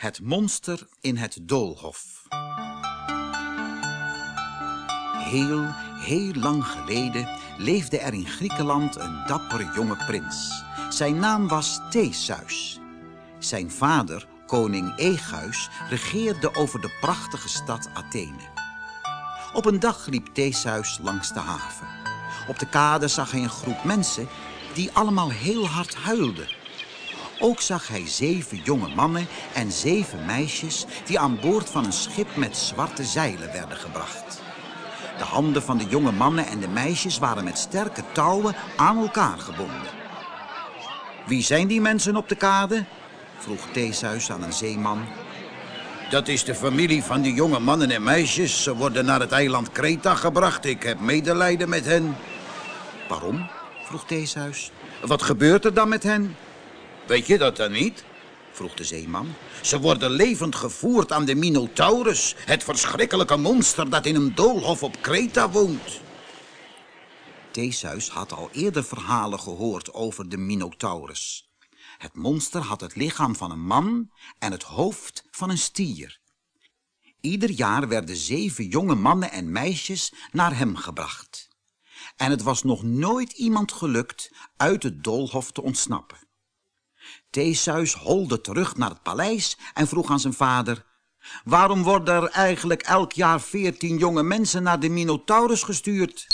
Het monster in het doolhof. Heel, heel lang geleden leefde er in Griekenland een dappere jonge prins. Zijn naam was Theseus. Zijn vader, koning Egeus, regeerde over de prachtige stad Athene. Op een dag liep Theseus langs de haven. Op de kade zag hij een groep mensen die allemaal heel hard huilden. Ook zag hij zeven jonge mannen en zeven meisjes... die aan boord van een schip met zwarte zeilen werden gebracht. De handen van de jonge mannen en de meisjes waren met sterke touwen aan elkaar gebonden. Wie zijn die mensen op de kade? vroeg Theseus aan een zeeman. Dat is de familie van die jonge mannen en meisjes. Ze worden naar het eiland Kreta gebracht. Ik heb medelijden met hen. Waarom? vroeg Theseus. Wat gebeurt er dan met hen? Weet je dat dan niet? vroeg de zeeman. Ze worden levend gevoerd aan de Minotaurus, het verschrikkelijke monster dat in een doolhof op Kreta woont. Theseus had al eerder verhalen gehoord over de Minotaurus. Het monster had het lichaam van een man en het hoofd van een stier. Ieder jaar werden zeven jonge mannen en meisjes naar hem gebracht. En het was nog nooit iemand gelukt uit het doolhof te ontsnappen. Theseus holde terug naar het paleis en vroeg aan zijn vader... waarom worden er eigenlijk elk jaar veertien jonge mensen naar de Minotaurus gestuurd?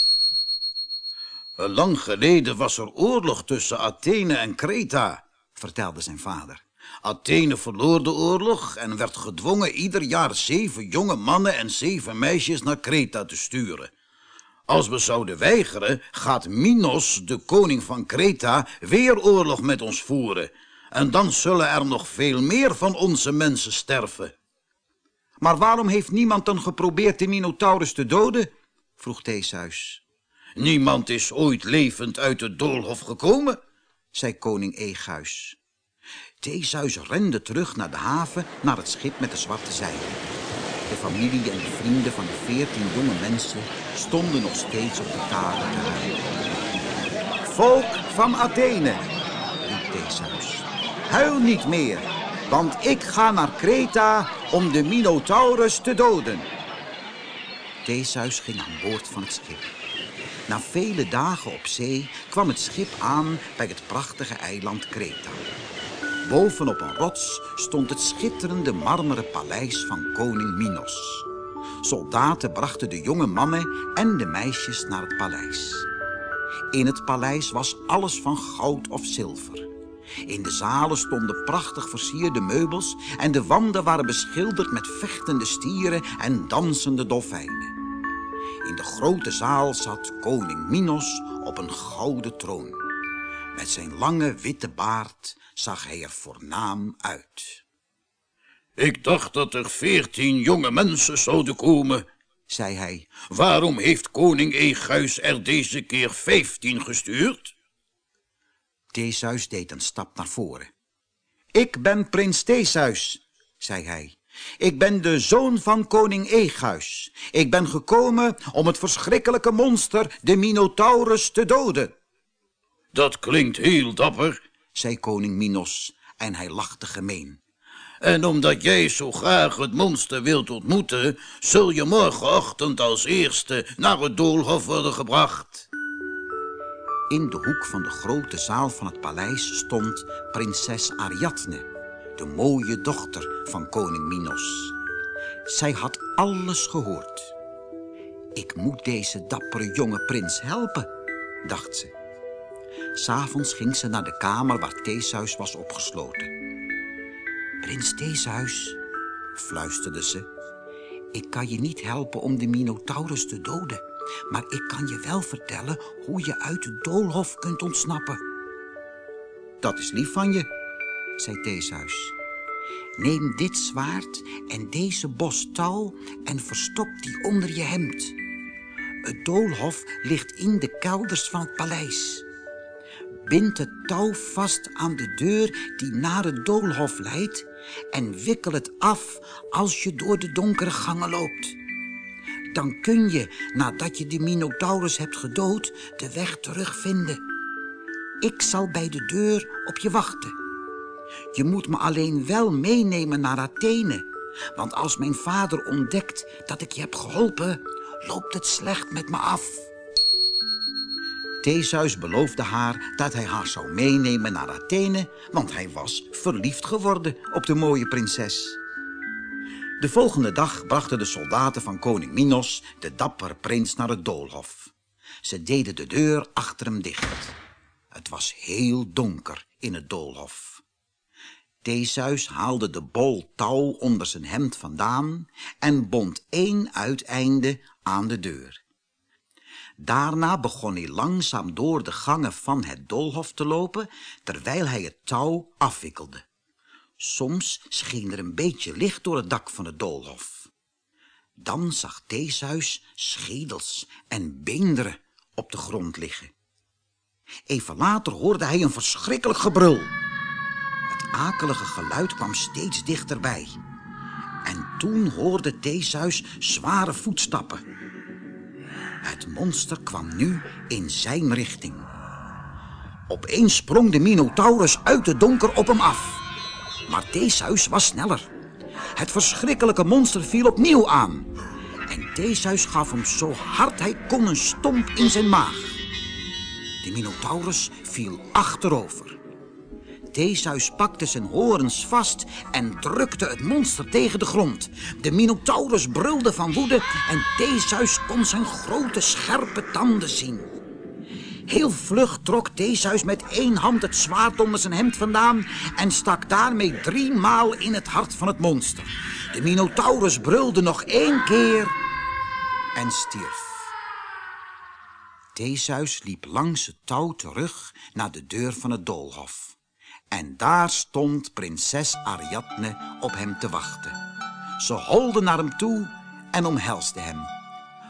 Lang geleden was er oorlog tussen Athene en Kreta, vertelde zijn vader. Athene verloor de oorlog en werd gedwongen ieder jaar zeven jonge mannen en zeven meisjes naar Kreta te sturen. Als we zouden weigeren, gaat Minos, de koning van Kreta, weer oorlog met ons voeren. En dan zullen er nog veel meer van onze mensen sterven. Maar waarom heeft niemand dan geprobeerd de Minotaurus te doden? vroeg Theseus. Niemand is ooit levend uit het doolhof gekomen, zei koning Egeus. Theseus rende terug naar de haven, naar het schip met de zwarte zeilen. De familie en de vrienden van de veertien jonge mensen stonden nog steeds op de kade. Volk van Athene, riep Theseus, huil niet meer, want ik ga naar Kreta om de Minotaurus te doden. Theseus ging aan boord van het schip. Na vele dagen op zee kwam het schip aan bij het prachtige eiland Kreta. Bovenop een rots stond het schitterende marmeren paleis van koning Minos. Soldaten brachten de jonge mannen en de meisjes naar het paleis. In het paleis was alles van goud of zilver. In de zalen stonden prachtig versierde meubels en de wanden waren beschilderd met vechtende stieren en dansende dolfijnen. In de grote zaal zat koning Minos op een gouden troon. Met zijn lange witte baard zag hij er voornaam uit. Ik dacht dat er veertien jonge mensen zouden komen, zei hij. Waarom heeft koning Egeus er deze keer vijftien gestuurd? Theseus deed een stap naar voren. Ik ben prins Theseus, zei hij. Ik ben de zoon van koning Egeus. Ik ben gekomen om het verschrikkelijke monster, de Minotaurus, te doden. Dat klinkt heel dapper, zei koning Minos, en hij lachte gemeen. En omdat jij zo graag het monster wilt ontmoeten, zul je morgenochtend als eerste naar het doolhof worden gebracht. In de hoek van de grote zaal van het paleis stond prinses Ariadne, de mooie dochter van koning Minos. Zij had alles gehoord. Ik moet deze dappere jonge prins helpen, dacht ze. S'avonds ging ze naar de kamer waar Theseus was opgesloten. Prins Theseus, fluisterde ze, ik kan je niet helpen om de Minotaurus te doden, maar ik kan je wel vertellen hoe je uit het doolhof kunt ontsnappen. Dat is lief van je, zei Theseus. Neem dit zwaard en deze bos touw en verstop die onder je hemd. Het doolhof ligt in de kelders van het paleis. Bind het touw vast aan de deur die naar het doolhof leidt en wikkel het af als je door de donkere gangen loopt. Dan kun je, nadat je de Minotaurus hebt gedood, de weg terugvinden. Ik zal bij de deur op je wachten. Je moet me alleen wel meenemen naar Athene. Want als mijn vader ontdekt dat ik je heb geholpen, loopt het slecht met me af. Theseus beloofde haar dat hij haar zou meenemen naar Athene, want hij was verliefd geworden op de mooie prinses. De volgende dag brachten de soldaten van koning Minos de dappere prins naar het doolhof. Ze deden de deur achter hem dicht. Het was heel donker in het doolhof. Theseus haalde de bol touw onder zijn hemd vandaan en bond één uiteinde aan de deur. Daarna begon hij langzaam door de gangen van het doolhof te lopen, terwijl hij het touw afwikkelde. Soms scheen er een beetje licht door het dak van het doolhof. Dan zag Theseus schedels en beenderen op de grond liggen. Even later hoorde hij een verschrikkelijk gebrul. Het akelige geluid kwam steeds dichterbij. En toen hoorde Theseus zware voetstappen. Het monster kwam nu in zijn richting. Opeens sprong de Minotaurus uit het donker op hem af. Maar Theseus was sneller. Het verschrikkelijke monster viel opnieuw aan. En Theseus gaf hem zo hard hij kon een stomp in zijn maag. De Minotaurus viel achterover. Theseus pakte zijn horens vast en drukte het monster tegen de grond. De Minotaurus brulde van woede en Theseus kon zijn grote scherpe tanden zien. Heel vlug trok Theseus met één hand het zwaard onder zijn hemd vandaan en stak daarmee drie maal in het hart van het monster. De Minotaurus brulde nog één keer en stierf. Theseus liep langs het touw terug naar de deur van het doolhof. En daar stond prinses Ariadne op hem te wachten. Ze holde naar hem toe en omhelsde hem.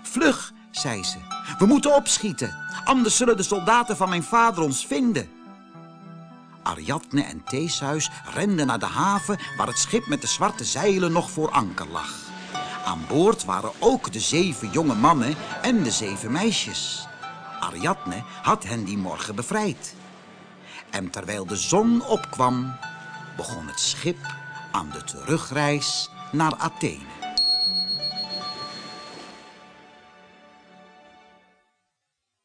Vlug, zei ze, we moeten opschieten, anders zullen de soldaten van mijn vader ons vinden. Ariadne en Theseus renden naar de haven waar het schip met de zwarte zeilen nog voor anker lag. Aan boord waren ook de zeven jonge mannen en de zeven meisjes. Ariadne had hen die morgen bevrijd. En terwijl de zon opkwam, begon het schip aan de terugreis naar Athene.